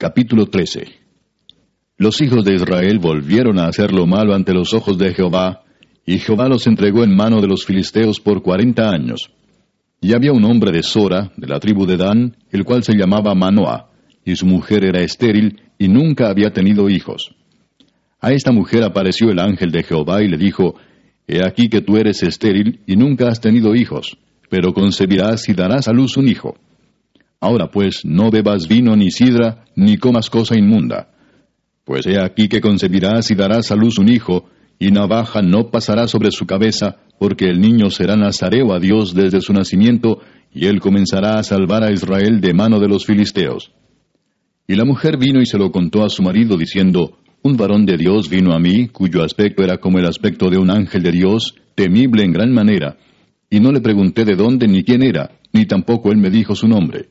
Capítulo 13 Los hijos de Israel volvieron a hacer lo malo ante los ojos de Jehová, y Jehová los entregó en mano de los filisteos por cuarenta años. Y había un hombre de Sora, de la tribu de Dan, el cual se llamaba Manoah, y su mujer era estéril, y nunca había tenido hijos. A esta mujer apareció el ángel de Jehová y le dijo, He aquí que tú eres estéril y nunca has tenido hijos, pero concebirás y darás a luz un hijo. Ahora pues, no bebas vino ni sidra, ni comas cosa inmunda. Pues he aquí que concebirás y darás a luz un hijo, y navaja no pasará sobre su cabeza, porque el niño será nazareo a Dios desde su nacimiento, y él comenzará a salvar a Israel de mano de los filisteos. Y la mujer vino y se lo contó a su marido, diciendo, Un varón de Dios vino a mí, cuyo aspecto era como el aspecto de un ángel de Dios, temible en gran manera, y no le pregunté de dónde ni quién era, ni tampoco él me dijo su nombre.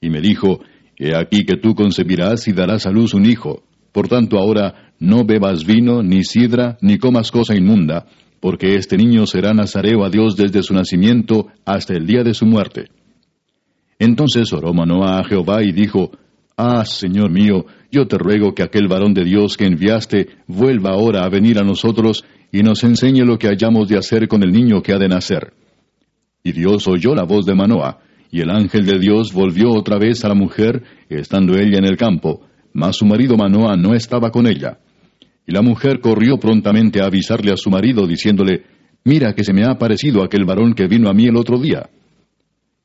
Y me dijo, He aquí que tú concebirás y darás a luz un hijo. Por tanto ahora no bebas vino, ni sidra, ni comas cosa inmunda, porque este niño será nazareo a Dios desde su nacimiento hasta el día de su muerte. Entonces oró Manoah a Jehová y dijo, Ah, Señor mío, yo te ruego que aquel varón de Dios que enviaste vuelva ahora a venir a nosotros y nos enseñe lo que hayamos de hacer con el niño que ha de nacer. Y Dios oyó la voz de Manoah, y el ángel de Dios volvió otra vez a la mujer, estando ella en el campo, mas su marido Manoah no estaba con ella. Y la mujer corrió prontamente a avisarle a su marido, diciéndole, Mira que se me ha aparecido aquel varón que vino a mí el otro día.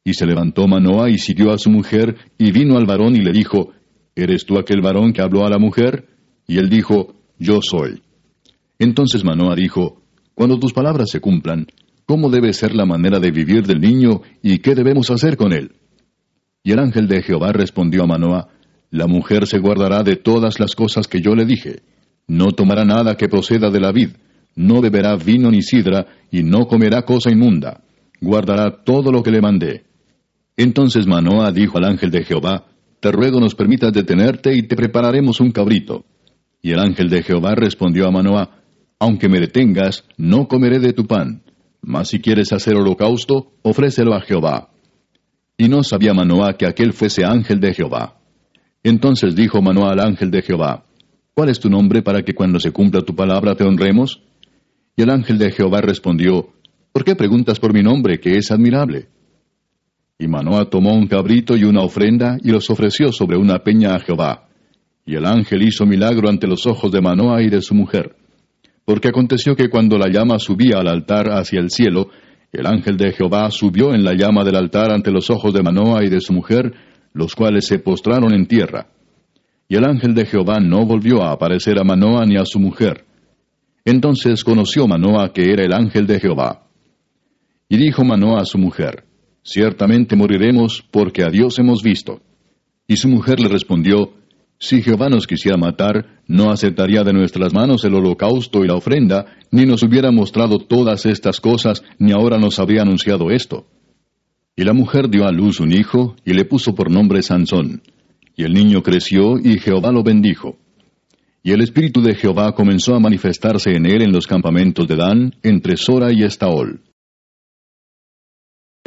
Y se levantó Manoah y siguió a su mujer, y vino al varón y le dijo, ¿Eres tú aquel varón que habló a la mujer? Y él dijo, Yo soy. Entonces Manoah dijo, Cuando tus palabras se cumplan, cómo debe ser la manera de vivir del niño y qué debemos hacer con él. Y el ángel de Jehová respondió a Manoah, La mujer se guardará de todas las cosas que yo le dije. No tomará nada que proceda de la vid, no beberá vino ni sidra, y no comerá cosa inmunda. Guardará todo lo que le mandé. Entonces Manoah dijo al ángel de Jehová, Te ruego nos permitas detenerte y te prepararemos un cabrito. Y el ángel de Jehová respondió a Manoah, Aunque me detengas, no comeré de tu pan. Mas si quieres hacer holocausto, ofrécelo a Jehová. Y no sabía Manoah que aquel fuese ángel de Jehová. Entonces dijo Manoah al ángel de Jehová, ¿Cuál es tu nombre para que cuando se cumpla tu palabra te honremos? Y el ángel de Jehová respondió, ¿Por qué preguntas por mi nombre, que es admirable? Y Manoah tomó un cabrito y una ofrenda y los ofreció sobre una peña a Jehová. Y el ángel hizo milagro ante los ojos de Manoah y de su mujer. Porque aconteció que cuando la llama subía al altar hacia el cielo, el ángel de Jehová subió en la llama del altar ante los ojos de Manoah y de su mujer, los cuales se postraron en tierra. Y el ángel de Jehová no volvió a aparecer a Manoah ni a su mujer. Entonces conoció Manoah que era el ángel de Jehová. Y dijo Manoah a su mujer, Ciertamente moriremos porque a Dios hemos visto. Y su mujer le respondió, si Jehová nos quisiera matar, no aceptaría de nuestras manos el holocausto y la ofrenda, ni nos hubiera mostrado todas estas cosas, ni ahora nos habría anunciado esto. Y la mujer dio a luz un hijo, y le puso por nombre Sansón. Y el niño creció, y Jehová lo bendijo. Y el espíritu de Jehová comenzó a manifestarse en él en los campamentos de Dan, entre Sora y Estaol.